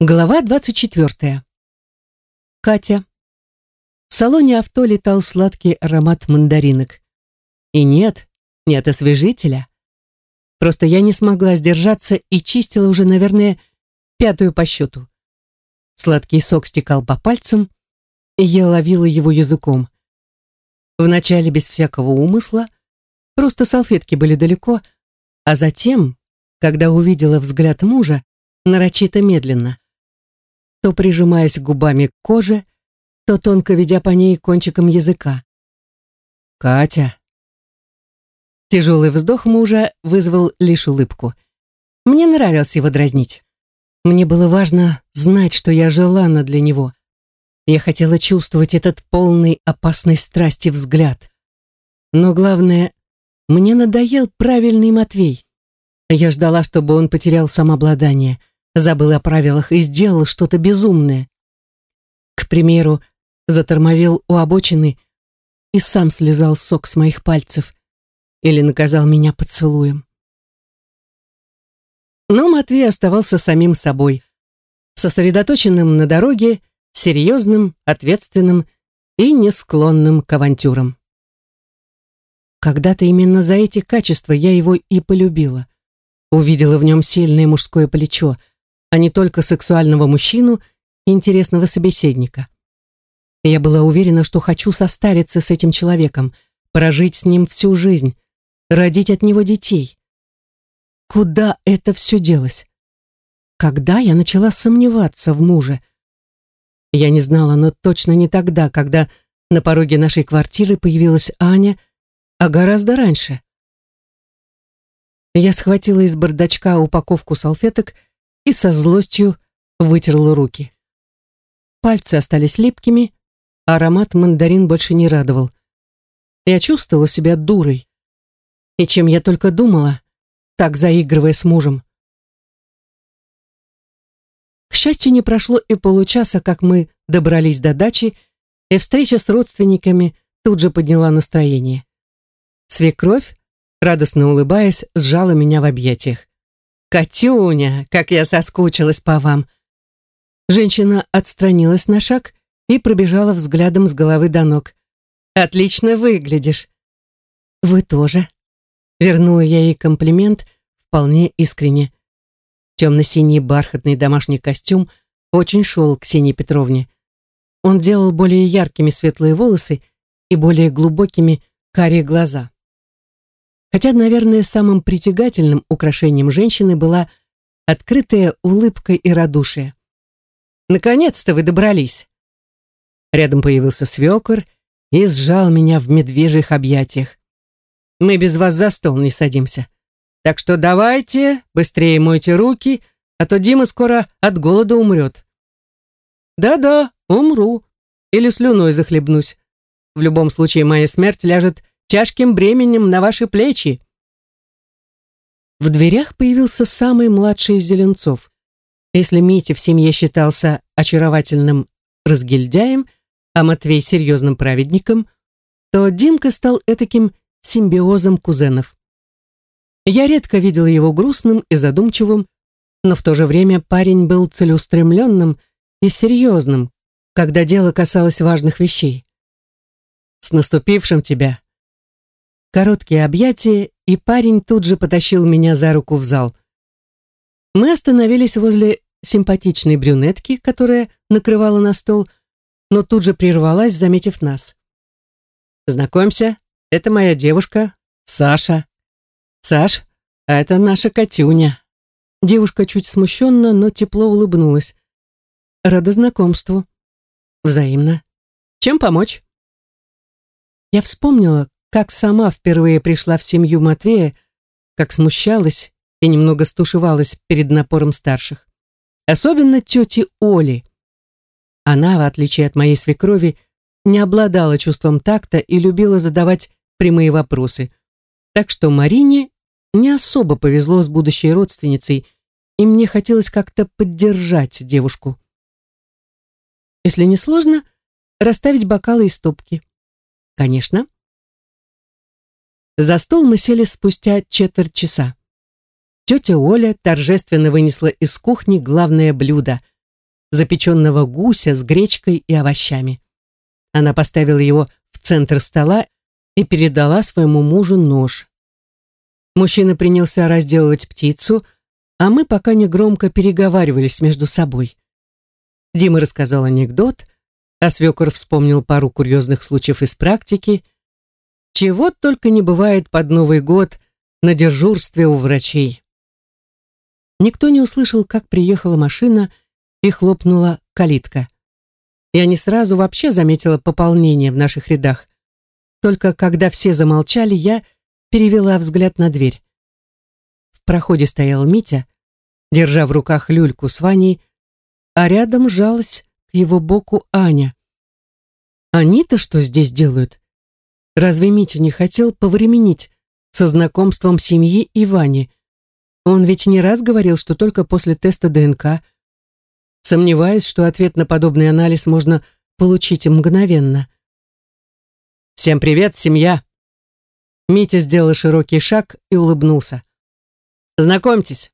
Глава 24. Катя. В салоне авто летал сладкий аромат мандаринок. И нет, нет освежителя. Просто я не смогла сдержаться и чистила уже, наверное, пятую по счету. Сладкий сок стекал по пальцам, и я ловила его языком. Вначале без всякого умысла, просто салфетки были далеко, а затем, когда увидела взгляд мужа, нарочито медленно то прижимаясь губами к коже, то тонко ведя по ней кончиком языка. «Катя!» Тяжелый вздох мужа вызвал лишь улыбку. Мне нравилось его дразнить. Мне было важно знать, что я желана для него. Я хотела чувствовать этот полный опасной страсти взгляд. Но главное, мне надоел правильный Матвей. Я ждала, чтобы он потерял самообладание — забыл о правилах и сделал что-то безумное. К примеру, затормозил у обочины и сам слезал сок с моих пальцев или наказал меня поцелуем. Но Матвей оставался самим собой, сосредоточенным на дороге, серьезным, ответственным и не склонным к авантюрам. Когда-то именно за эти качества я его и полюбила. Увидела в нем сильное мужское плечо — а не только сексуального мужчину и интересного собеседника. Я была уверена, что хочу состариться с этим человеком, прожить с ним всю жизнь, родить от него детей. Куда это все делось? Когда я начала сомневаться в муже? Я не знала, но точно не тогда, когда на пороге нашей квартиры появилась Аня, а гораздо раньше. Я схватила из бардачка упаковку салфеток и со злостью вытерла руки. Пальцы остались липкими, а аромат мандарин больше не радовал. Я чувствовала себя дурой. И чем я только думала, так заигрывая с мужем. К счастью, не прошло и получаса, как мы добрались до дачи, и встреча с родственниками тут же подняла настроение. Свекровь, радостно улыбаясь, сжала меня в объятиях. «Катюня, как я соскучилась по вам!» Женщина отстранилась на шаг и пробежала взглядом с головы до ног. «Отлично выглядишь!» «Вы тоже!» Вернула я ей комплимент вполне искренне. Темно-синий бархатный домашний костюм очень шел Ксении Петровне. Он делал более яркими светлые волосы и более глубокими карие глаза. Хотя, наверное, самым притягательным украшением женщины была открытая улыбка и радушие. «Наконец-то вы добрались!» Рядом появился свекор и сжал меня в медвежьих объятиях. «Мы без вас за стол не садимся. Так что давайте, быстрее мойте руки, а то Дима скоро от голода умрет». «Да-да, умру. Или слюной захлебнусь. В любом случае моя смерть ляжет тяжким бременем на ваши плечи. В дверях появился самый младший из Зеленцов. Если Митя в семье считался очаровательным разгильдяем, а Матвей серьезным праведником, то Димка стал этаким симбиозом кузенов. Я редко видела его грустным и задумчивым, но в то же время парень был целеустремленным и серьезным, когда дело касалось важных вещей. «С наступившим тебя!» Короткие объятия, и парень тут же потащил меня за руку в зал. Мы остановились возле симпатичной брюнетки, которая накрывала на стол, но тут же прервалась, заметив нас. «Знакомься, это моя девушка, Саша». «Саш, а это наша Катюня». Девушка чуть смущенно, но тепло улыбнулась. «Рада знакомству». «Взаимно. Чем помочь?» Я вспомнила, как сама впервые пришла в семью Матвея, как смущалась и немного стушевалась перед напором старших. Особенно тети Оли. Она, в отличие от моей свекрови, не обладала чувством такта и любила задавать прямые вопросы. Так что Марине не особо повезло с будущей родственницей, и мне хотелось как-то поддержать девушку. Если не сложно, расставить бокалы и стопки. Конечно. За стол мы сели спустя четверть часа. Тетя Оля торжественно вынесла из кухни главное блюдо запеченного гуся с гречкой и овощами. Она поставила его в центр стола и передала своему мужу нож. Мужчина принялся разделывать птицу, а мы пока не громко переговаривались между собой. Дима рассказал анекдот, а свекор вспомнил пару курьезных случаев из практики. Чего только не бывает под Новый год на дежурстве у врачей. Никто не услышал, как приехала машина и хлопнула калитка. Я не сразу вообще заметила пополнение в наших рядах. Только когда все замолчали, я перевела взгляд на дверь. В проходе стоял Митя, держа в руках люльку с Ваней, а рядом жалась к его боку Аня. Они-то что здесь делают? Разве Митя не хотел повременить со знакомством семьи и Вани? Он ведь не раз говорил, что только после теста ДНК. Сомневаюсь, что ответ на подобный анализ можно получить мгновенно. «Всем привет, семья!» Митя сделал широкий шаг и улыбнулся. «Знакомьтесь,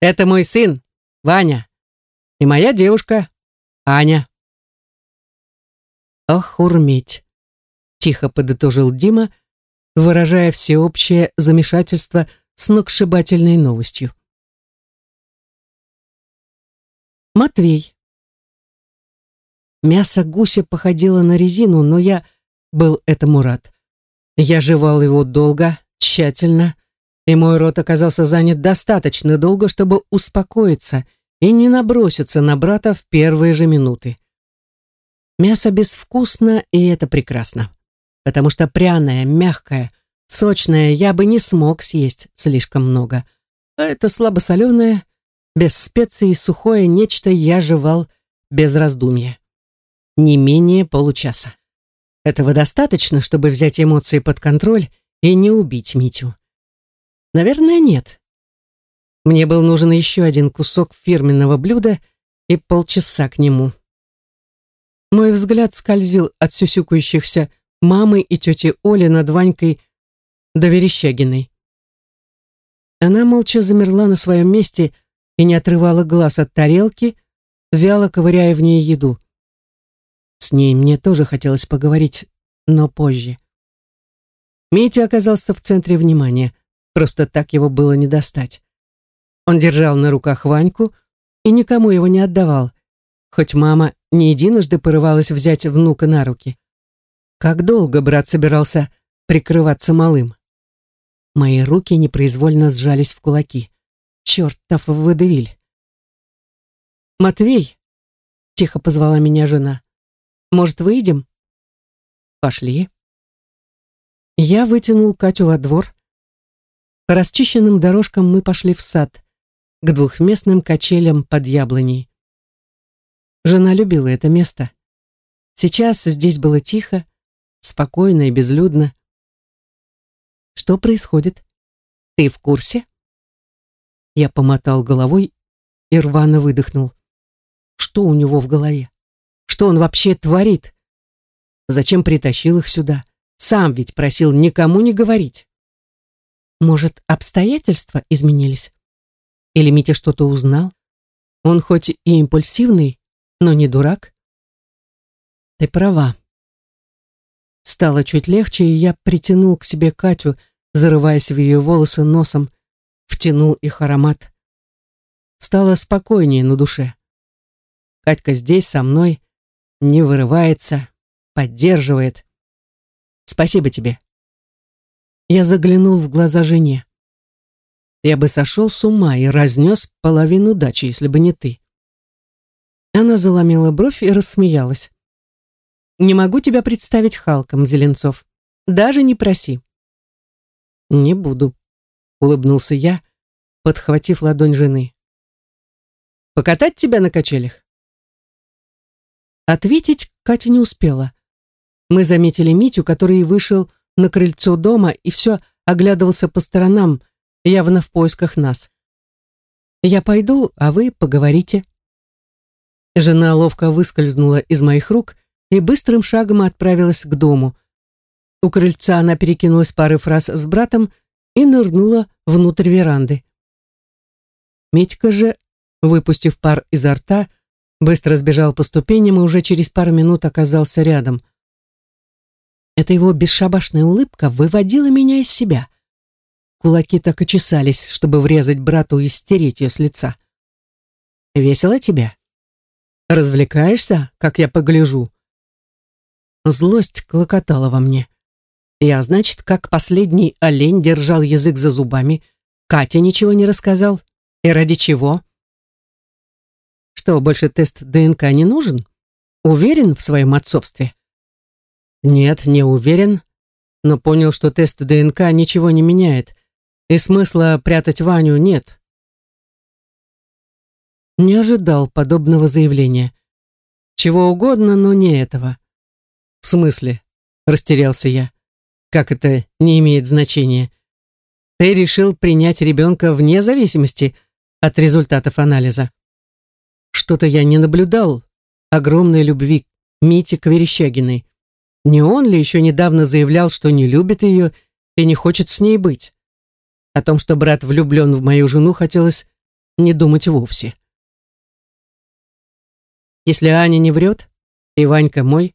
это мой сын, Ваня, и моя девушка, Аня». «Ох, урметь!» — тихо подытожил Дима, выражая всеобщее замешательство сногсшибательной новостью. Матвей. Мясо гуся походило на резину, но я был этому рад. Я жевал его долго, тщательно, и мой рот оказался занят достаточно долго, чтобы успокоиться и не наброситься на брата в первые же минуты. Мясо безвкусно, и это прекрасно, потому что пряное, мягкое, сочное я бы не смог съесть слишком много. А это слабосоленое, без специй сухое нечто я жевал без раздумья. Не менее получаса. Этого достаточно, чтобы взять эмоции под контроль и не убить Митю? Наверное, нет. Мне был нужен еще один кусок фирменного блюда и полчаса к нему. Мой взгляд скользил от сюсюкающихся мамы и тети Оли над Ванькой до Верещагиной. Она молча замерла на своем месте и не отрывала глаз от тарелки, вяло ковыряя в ней еду. С ней мне тоже хотелось поговорить, но позже. Митя оказался в центре внимания, просто так его было не достать. Он держал на руках Ваньку и никому его не отдавал, хоть мама не единожды порывалась взять внука на руки. Как долго брат собирался прикрываться малым? Мои руки непроизвольно сжались в кулаки. Чертов выдавиль. «Матвей!» — тихо позвала меня жена. «Может, выйдем?» «Пошли». Я вытянул Катю во двор. По расчищенным дорожкам мы пошли в сад, к двухместным качелям под яблоней. Жена любила это место. Сейчас здесь было тихо, спокойно и безлюдно. Что происходит? Ты в курсе? Я помотал головой и рвано выдохнул. Что у него в голове? Что он вообще творит? Зачем притащил их сюда? Сам ведь просил никому не говорить. Может, обстоятельства изменились? Или Митя что-то узнал? Он хоть и импульсивный, но не дурак. Ты права. Стало чуть легче, и я притянул к себе Катю, зарываясь в ее волосы носом, втянул их аромат. Стало спокойнее на душе. Катька здесь со мной, не вырывается, поддерживает. Спасибо тебе. Я заглянул в глаза жене. Я бы сошел с ума и разнес половину дачи, если бы не ты. Она заломила бровь и рассмеялась. «Не могу тебя представить Халком, Зеленцов. Даже не проси». «Не буду», — улыбнулся я, подхватив ладонь жены. «Покатать тебя на качелях?» Ответить Катя не успела. Мы заметили Митю, который вышел на крыльцо дома и все оглядывался по сторонам, явно в поисках нас. «Я пойду, а вы поговорите». Жена ловко выскользнула из моих рук и быстрым шагом отправилась к дому. У крыльца она перекинулась парой фраз с братом и нырнула внутрь веранды. Митька же, выпустив пар изо рта, Быстро сбежал по ступеням и уже через пару минут оказался рядом. Эта его бесшабашная улыбка выводила меня из себя. Кулаки так и чесались, чтобы врезать брату и стереть ее с лица. «Весело тебе? Развлекаешься, как я погляжу?» Злость клокотала во мне. Я, значит, как последний олень держал язык за зубами. Катя ничего не рассказал. И ради чего? Что, больше тест ДНК не нужен? Уверен в своем отцовстве? Нет, не уверен, но понял, что тест ДНК ничего не меняет, и смысла прятать Ваню нет. Не ожидал подобного заявления. Чего угодно, но не этого. В смысле? Растерялся я. Как это не имеет значения? Ты решил принять ребенка вне зависимости от результатов анализа. Что-то я не наблюдал огромной любви Мити к Верещагиной. Не он ли еще недавно заявлял, что не любит ее и не хочет с ней быть? О том, что брат влюблен в мою жену, хотелось не думать вовсе. Если Аня не врет, и Ванька мой,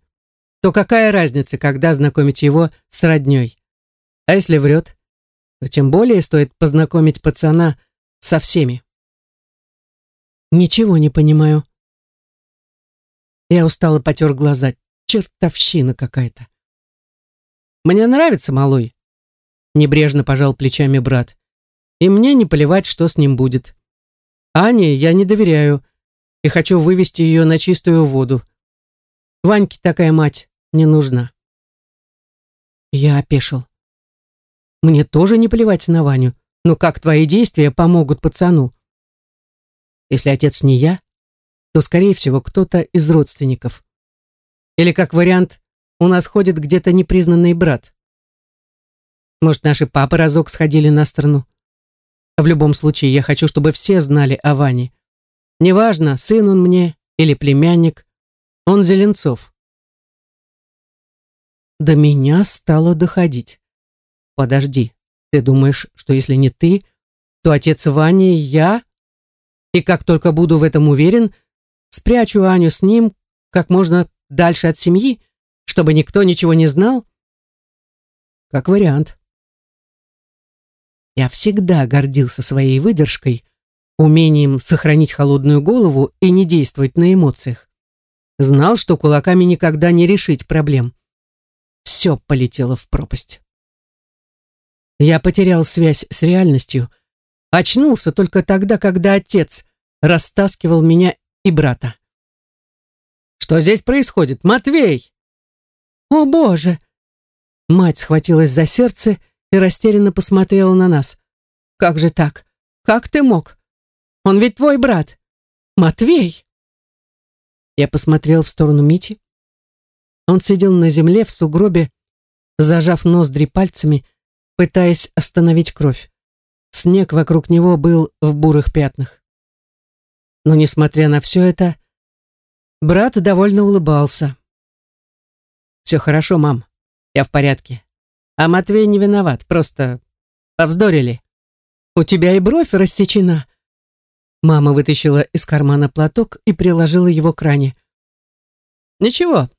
то какая разница, когда знакомить его с родней? А если врет, то тем более стоит познакомить пацана со всеми. Ничего не понимаю. Я устало потер глаза. Чертовщина какая-то. Мне нравится малой. Небрежно пожал плечами брат. И мне не поливать, что с ним будет. Ане я не доверяю и хочу вывести ее на чистую воду. Ваньке такая мать не нужна. Я опешил. Мне тоже не плевать на Ваню, но как твои действия помогут пацану? Если отец не я, то, скорее всего, кто-то из родственников. Или, как вариант, у нас ходит где-то непризнанный брат. Может, наши папы разок сходили на сторону. В любом случае, я хочу, чтобы все знали о Ване. Неважно, сын он мне или племянник, он Зеленцов до меня стало доходить. Подожди, ты думаешь, что если не ты, то отец Вани я? И как только буду в этом уверен, спрячу Аню с ним как можно дальше от семьи, чтобы никто ничего не знал? Как вариант. Я всегда гордился своей выдержкой, умением сохранить холодную голову и не действовать на эмоциях. Знал, что кулаками никогда не решить проблем все полетело в пропасть. Я потерял связь с реальностью, очнулся только тогда, когда отец растаскивал меня и брата. «Что здесь происходит? Матвей!» «О, Боже!» Мать схватилась за сердце и растерянно посмотрела на нас. «Как же так? Как ты мог? Он ведь твой брат! Матвей!» Я посмотрел в сторону Мити. Он сидел на земле в сугробе, зажав ноздри пальцами, пытаясь остановить кровь. Снег вокруг него был в бурых пятнах. Но, несмотря на все это, брат довольно улыбался. «Все хорошо, мам. Я в порядке. А Матвей не виноват, просто повздорили. У тебя и бровь рассечена». Мама вытащила из кармана платок и приложила его к ране. «Ничего,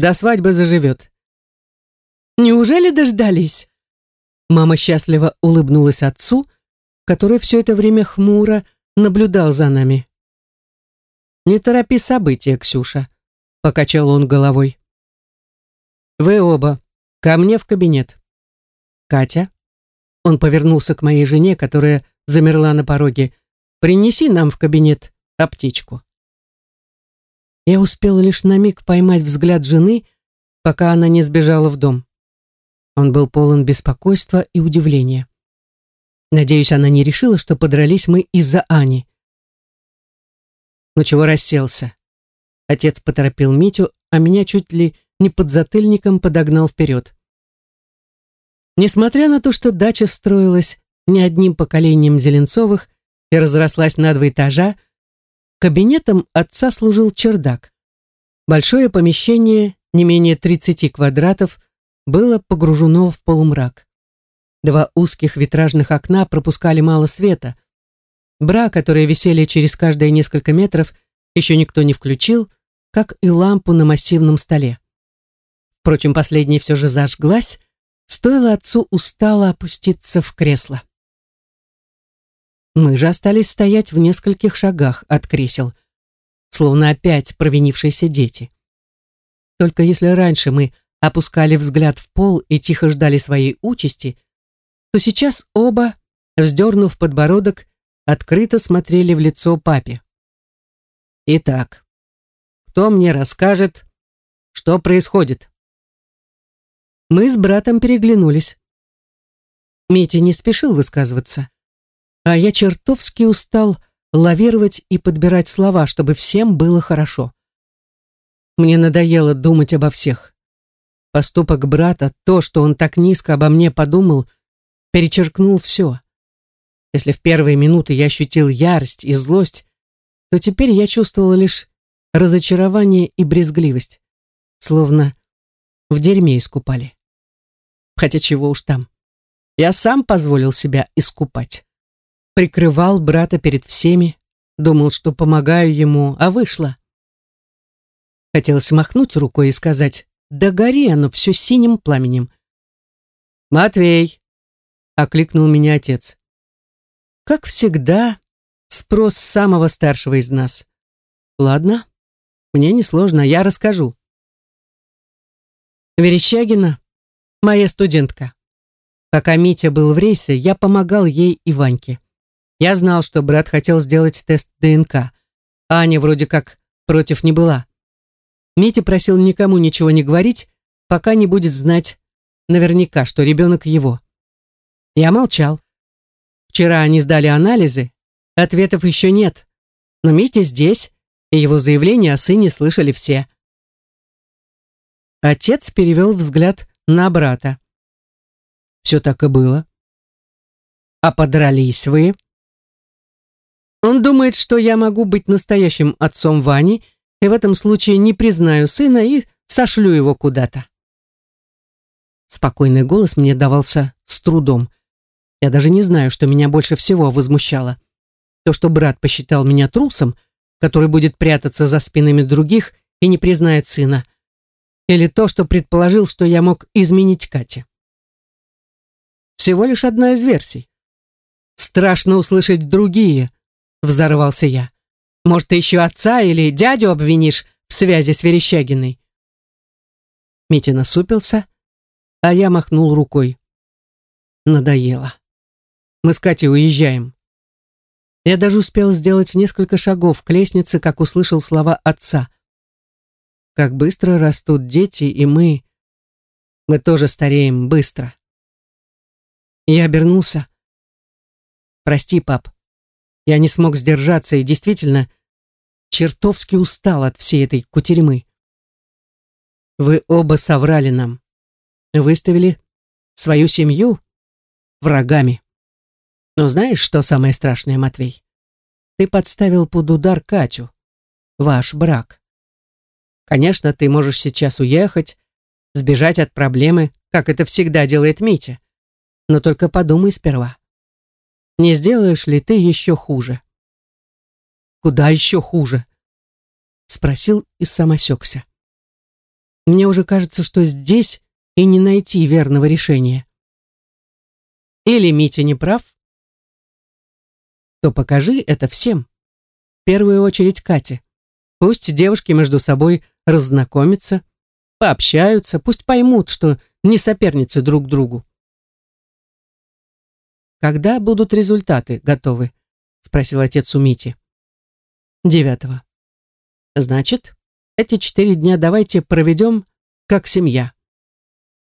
до свадьбы заживет. Неужели дождались? Мама счастливо улыбнулась отцу, который все это время хмуро наблюдал за нами. «Не торопи события, Ксюша», — покачал он головой. «Вы оба. Ко мне в кабинет». «Катя?» Он повернулся к моей жене, которая замерла на пороге. «Принеси нам в кабинет аптечку». Я успела лишь на миг поймать взгляд жены, пока она не сбежала в дом. Он был полон беспокойства и удивления. Надеюсь, она не решила, что подрались мы из-за Ани. Ну чего расселся? Отец поторопил Митю, а меня чуть ли не под затыльником подогнал вперед. Несмотря на то, что дача строилась не одним поколением Зеленцовых и разрослась на два этажа, Кабинетом отца служил чердак. Большое помещение, не менее 30 квадратов, было погружено в полумрак. Два узких витражных окна пропускали мало света. Бра, которые висели через каждые несколько метров, еще никто не включил, как и лампу на массивном столе. Впрочем, последняя все же зажглась, стоило отцу устало опуститься в кресло. Мы же остались стоять в нескольких шагах от кресел, словно опять провинившиеся дети. Только если раньше мы опускали взгляд в пол и тихо ждали своей участи, то сейчас оба, вздернув подбородок, открыто смотрели в лицо папе. Итак, кто мне расскажет, что происходит? Мы с братом переглянулись. Митя не спешил высказываться, а я чертовски устал лавировать и подбирать слова, чтобы всем было хорошо. Мне надоело думать обо всех. Поступок брата, то, что он так низко обо мне подумал, перечеркнул все. Если в первые минуты я ощутил ярость и злость, то теперь я чувствовал лишь разочарование и брезгливость, словно в дерьме искупали. Хотя чего уж там. Я сам позволил себя искупать. Прикрывал брата перед всеми, думал, что помогаю ему, а вышло. Хотелось махнуть рукой и сказать, да гори оно все синим пламенем. «Матвей!» — окликнул меня отец. Как всегда, спрос самого старшего из нас. Ладно, мне несложно, я расскажу. Верещагина — моя студентка. Пока Митя был в рейсе, я помогал ей и Ваньке. Я знал, что брат хотел сделать тест ДНК. Аня вроде как против не была. Митя просил никому ничего не говорить, пока не будет знать наверняка, что ребенок его. Я молчал. Вчера они сдали анализы, ответов еще нет, но Митя здесь, и его заявление о сыне слышали все. Отец перевел взгляд на брата. Все так и было. А подрались вы? Он думает, что я могу быть настоящим отцом Вани, и в этом случае не признаю сына и сошлю его куда-то. Спокойный голос мне давался с трудом. Я даже не знаю, что меня больше всего возмущало. То, что брат посчитал меня трусом — который будет прятаться за спинами других и не признает сына. Или то, что предположил, что я мог изменить Кате. Всего лишь одна из версий. «Страшно услышать другие», — взорвался я. «Может, ты еще отца или дядю обвинишь в связи с Верещагиной?» Митя насупился, а я махнул рукой. Надоело. Мы с Катей уезжаем. Я даже успел сделать несколько шагов к лестнице, как услышал слова отца. Как быстро растут дети, и мы... Мы тоже стареем быстро. Я обернулся. Прости, пап. Я не смог сдержаться и действительно чертовски устал от всей этой кутерьмы. Вы оба соврали нам. Выставили свою семью врагами. Но знаешь, что самое страшное, Матвей? Ты подставил под удар Катю. Ваш брак. Конечно, ты можешь сейчас уехать, сбежать от проблемы, как это всегда делает Митя. Но только подумай сперва. Не сделаешь ли ты еще хуже? Куда еще хуже? Спросил и сам осекся. Мне уже кажется, что здесь и не найти верного решения. Или Митя не прав, то покажи это всем. В первую очередь Кате. Пусть девушки между собой разнакомятся, пообщаются, пусть поймут, что не соперницы друг другу. «Когда будут результаты готовы?» — спросил отец у Мити. «Девятого». «Значит, эти четыре дня давайте проведем как семья.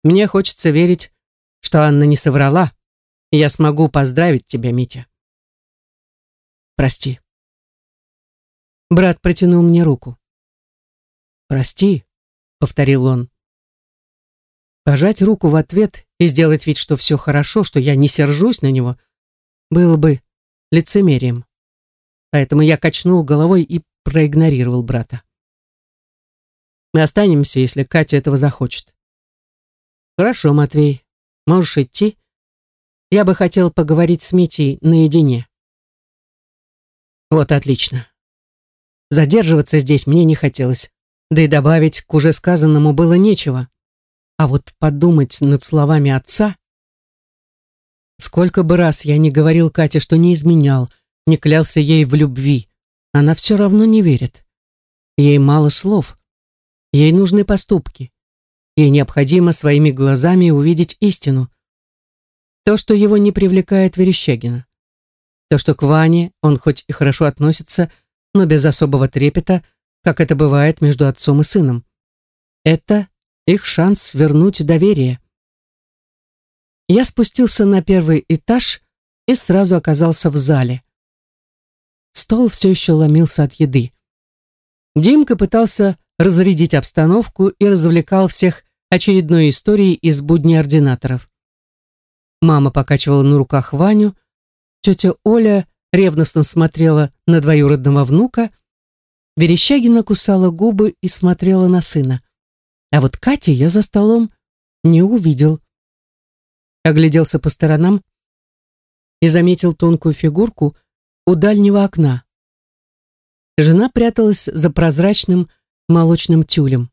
Мне хочется верить, что Анна не соврала, я смогу поздравить тебя, Митя». Прости. Брат протянул мне руку. Прости, повторил он. Пожать руку в ответ и сделать вид, что все хорошо, что я не сержусь на него, было бы лицемерием. Поэтому я качнул головой и проигнорировал брата. Мы останемся, если Катя этого захочет. Хорошо, Матвей, можешь идти. Я бы хотел поговорить с Митей наедине. Вот отлично. Задерживаться здесь мне не хотелось, да и добавить к уже сказанному было нечего. А вот подумать над словами отца... Сколько бы раз я не говорил Кате, что не изменял, не клялся ей в любви, она все равно не верит. Ей мало слов. Ей нужны поступки. Ей необходимо своими глазами увидеть истину. То, что его не привлекает Верещагина. То, что к Ване он хоть и хорошо относится, но без особого трепета, как это бывает между отцом и сыном. Это их шанс вернуть доверие. Я спустился на первый этаж и сразу оказался в зале. Стол все еще ломился от еды. Димка пытался разрядить обстановку и развлекал всех очередной историей из будни ординаторов. Мама покачивала на руках Ваню, тетя Оля ревностно смотрела на двоюродного внука, Верещагина кусала губы и смотрела на сына. А вот Кати я за столом не увидел. Огляделся по сторонам и заметил тонкую фигурку у дальнего окна. Жена пряталась за прозрачным молочным тюлем.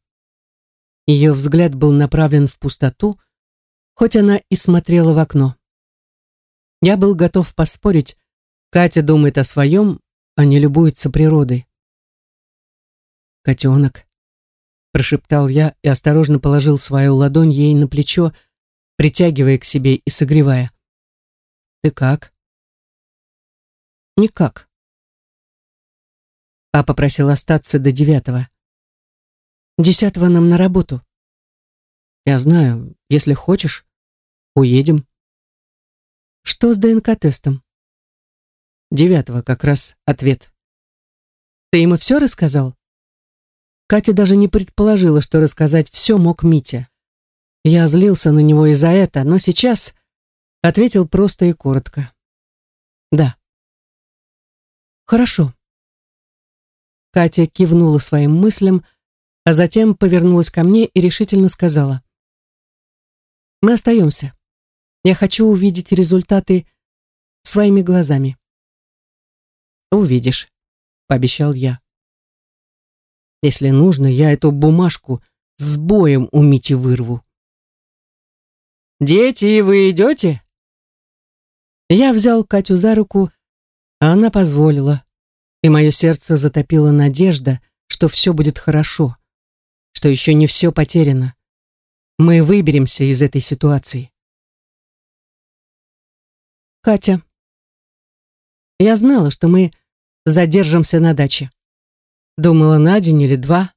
Ее взгляд был направлен в пустоту, хоть она и смотрела в окно. Я был готов поспорить, Катя думает о своем, а не любуется природой. «Котенок», — прошептал я и осторожно положил свою ладонь ей на плечо, притягивая к себе и согревая. «Ты как?» «Никак». Папа просил остаться до девятого. Десятого нам на работу. Я знаю, если хочешь, уедем. Что с ДНК-тестом? Девятого как раз ответ. Ты ему все рассказал? Катя даже не предположила, что рассказать все мог Митя. Я злился на него из-за это, но сейчас ответил просто и коротко. Да. Хорошо. Катя кивнула своим мыслям, а затем повернулась ко мне и решительно сказала. Мы остаемся. Я хочу увидеть результаты своими глазами. «Увидишь», — пообещал я. «Если нужно, я эту бумажку с боем у Мити вырву». «Дети, вы идете?» Я взял Катю за руку, а она позволила, и мое сердце затопило надежда, что все будет хорошо, что еще не все потеряно. Мы выберемся из этой ситуации. Катя. Я знала, что мы задержимся на даче. Думала на день или два,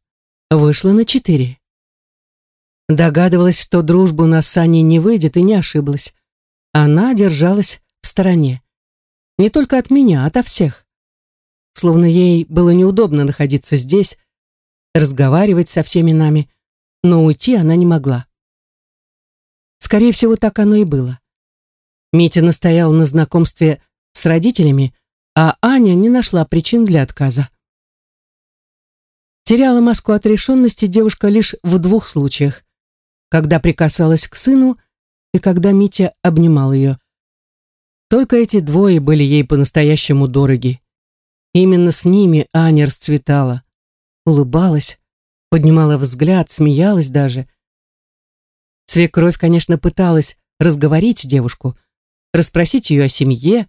вышла на четыре. Догадывалась, что дружбу на Сане не выйдет, и не ошиблась. Она держалась в стороне. Не только от меня, а от всех. Словно ей было неудобно находиться здесь, разговаривать со всеми нами, но уйти она не могла. Скорее всего, так оно и было. Митя настоял на знакомстве с родителями, а Аня не нашла причин для отказа. Теряла маску отрешенности девушка лишь в двух случаях. Когда прикасалась к сыну и когда Митя обнимал ее. Только эти двое были ей по-настоящему дороги. Именно с ними Аня расцветала, улыбалась, поднимала взгляд, смеялась даже. Свекровь, конечно, пыталась разговорить девушку, расспросить ее о семье,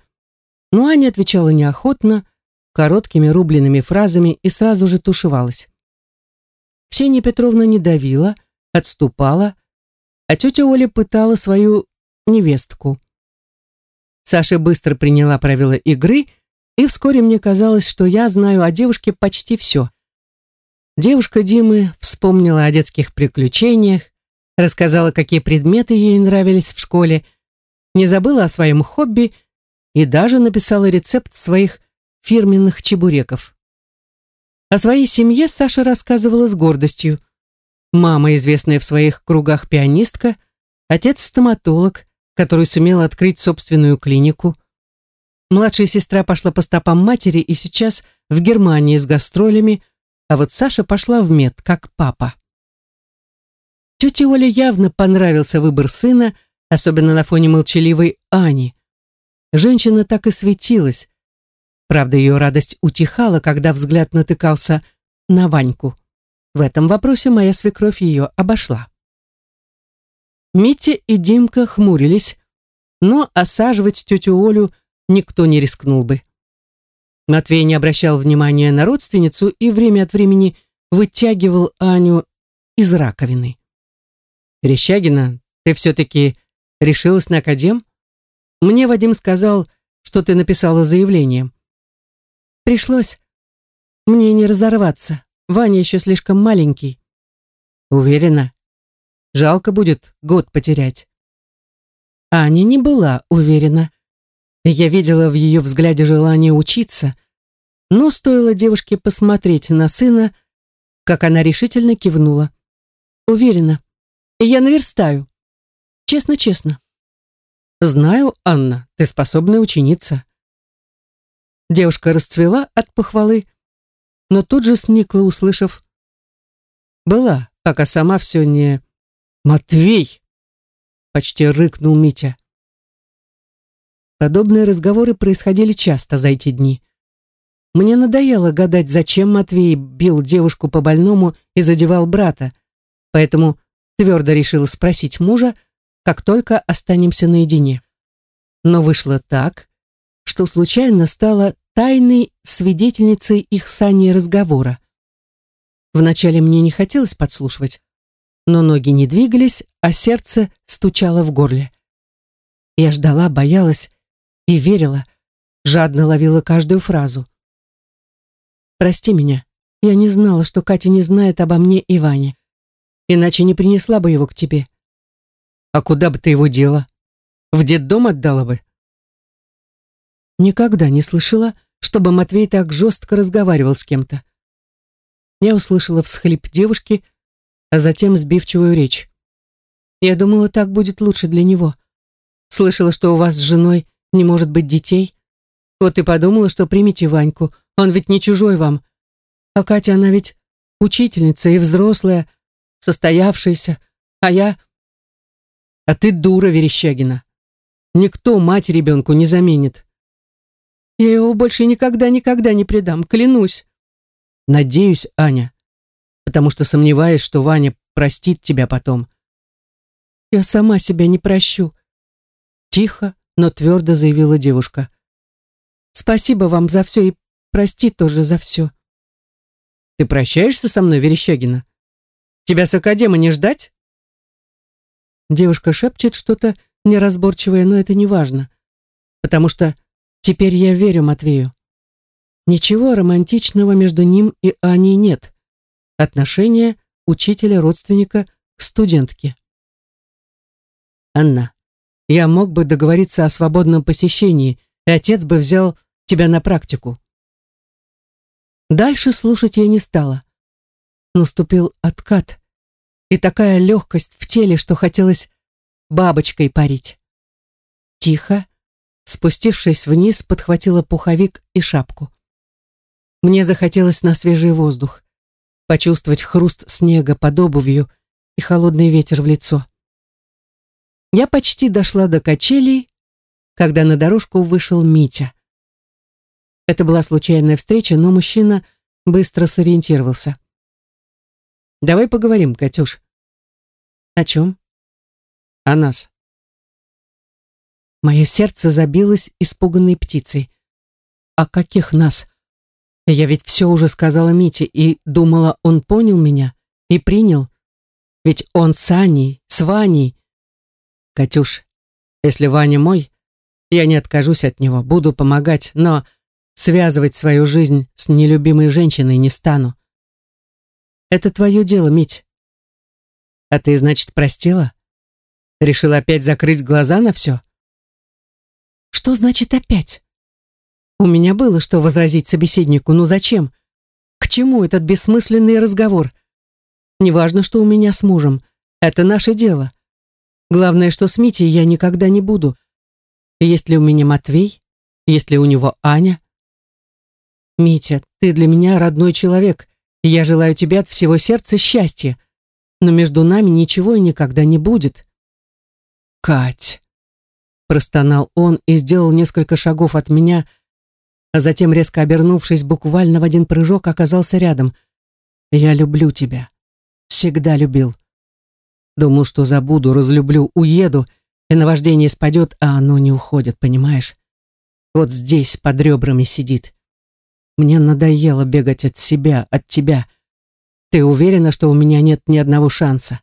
но Аня отвечала неохотно, короткими рубленными фразами и сразу же тушевалась. Ксения Петровна не давила, отступала, а тетя Оля пытала свою невестку. Саша быстро приняла правила игры, и вскоре мне казалось, что я знаю о девушке почти все. Девушка Димы вспомнила о детских приключениях, рассказала, какие предметы ей нравились в школе, не забыла о своем хобби – и даже написала рецепт своих фирменных чебуреков. О своей семье Саша рассказывала с гордостью. Мама, известная в своих кругах пианистка, отец стоматолог, который сумел открыть собственную клинику. Младшая сестра пошла по стопам матери и сейчас в Германии с гастролями, а вот Саша пошла в мед, как папа. Тете Оле явно понравился выбор сына, особенно на фоне молчаливой Ани. Женщина так и светилась. Правда, ее радость утихала, когда взгляд натыкался на Ваньку. В этом вопросе моя свекровь ее обошла. Митя и Димка хмурились, но осаживать тетю Олю никто не рискнул бы. Матвей не обращал внимания на родственницу и время от времени вытягивал Аню из раковины. «Верещагина, ты все-таки решилась на академ? Мне Вадим сказал, что ты написала заявление». «Пришлось. Мне не разорваться. Ваня еще слишком маленький». «Уверена? Жалко будет год потерять». Аня не была уверена. Я видела в ее взгляде желание учиться, но стоило девушке посмотреть на сына, как она решительно кивнула. Уверена. Я наверстаю. Честно-честно. Знаю, Анна, ты способная ученица. Девушка расцвела от похвалы, но тут же сникла, услышав. Была, пока сама все не... Матвей! Почти рыкнул Митя. Подобные разговоры происходили часто за эти дни. Мне надоело гадать, зачем Матвей бил девушку по больному и задевал брата, поэтому твердо решила спросить мужа, как только останемся наедине. Но вышло так, что случайно стала тайной свидетельницей их с Аней разговора. Вначале мне не хотелось подслушивать, но ноги не двигались, а сердце стучало в горле. Я ждала, боялась, и верила, жадно ловила каждую фразу. «Прости меня, я не знала, что Катя не знает обо мне и Ване, иначе не принесла бы его к тебе». «А куда бы ты его дела? В детдом отдала бы?» Никогда не слышала, чтобы Матвей так жестко разговаривал с кем-то. Я услышала всхлип девушки, а затем сбивчивую речь. Я думала, так будет лучше для него. Слышала, что у вас с женой не может быть детей. Вот и подумала, что примите Ваньку, он ведь не чужой вам. А Катя, она ведь учительница и взрослая, состоявшаяся, а я... А ты дура, Верещагина. Никто мать ребенку не заменит. Я его больше никогда-никогда не предам, клянусь. Надеюсь, Аня, потому что сомневаюсь, что Ваня простит тебя потом. Я сама себя не прощу. Тихо, но твердо заявила девушка. «Спасибо вам за все и прости тоже за все». «Ты прощаешься со мной, Верещагина? Тебя с академа не ждать?» Девушка шепчет что-то неразборчивое, но это не важно, потому что теперь я верю Матвею. Ничего романтичного между ним и Аней нет. Отношения учителя-родственника к студентке. Анна, я мог бы договориться о свободном посещении, и отец бы взял тебя на практику. Дальше слушать я не стала. Наступил откат, и такая легкость в теле, что хотелось бабочкой парить. Тихо, спустившись вниз, подхватила пуховик и шапку. Мне захотелось на свежий воздух, почувствовать хруст снега под обувью и холодный ветер в лицо. Я почти дошла до качелей, когда на дорожку вышел Митя. Это была случайная встреча, но мужчина быстро сориентировался. «Давай поговорим, Катюш». «О чем?» «О нас». Мое сердце забилось испуганной птицей. «О каких нас?» Я ведь все уже сказала Мите и думала, он понял меня и принял. Ведь он с Аней, с Ваней, Катюш, если Ваня мой, я не откажусь от него, буду помогать, но связывать свою жизнь с нелюбимой женщиной не стану. Это твое дело, Мить. А ты, значит, простила? Решила опять закрыть глаза на все? Что значит опять? У меня было что возразить собеседнику, но зачем? К чему этот бессмысленный разговор? Неважно, что у меня с мужем. Это наше дело. Главное, что с Митей я никогда не буду. Есть ли у меня Матвей? Есть ли у него Аня? Митя, ты для меня родной человек, и я желаю тебе от всего сердца счастья. Но между нами ничего и никогда не будет. Кать, простонал он и сделал несколько шагов от меня, а затем, резко обернувшись, буквально в один прыжок оказался рядом. «Я люблю тебя. Всегда любил. Думал, что забуду, разлюблю, уеду, и наваждение спадет, а оно не уходит, понимаешь? Вот здесь, под ребрами сидит. Мне надоело бегать от себя, от тебя. Ты уверена, что у меня нет ни одного шанса?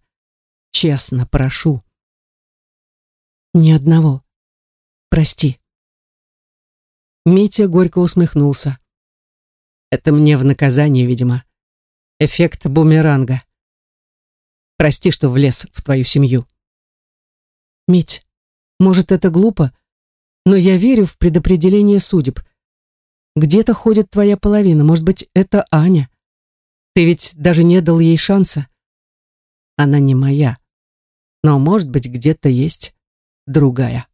Честно, прошу. Ни одного. Прости. Митя горько усмехнулся. Это мне в наказание, видимо. Эффект бумеранга. Прости, что влез в твою семью. Мить, может, это глупо, но я верю в предопределение судеб. Где-то ходит твоя половина, может быть, это Аня. Ты ведь даже не дал ей шанса. Она не моя. Но, может быть, где-то есть другая.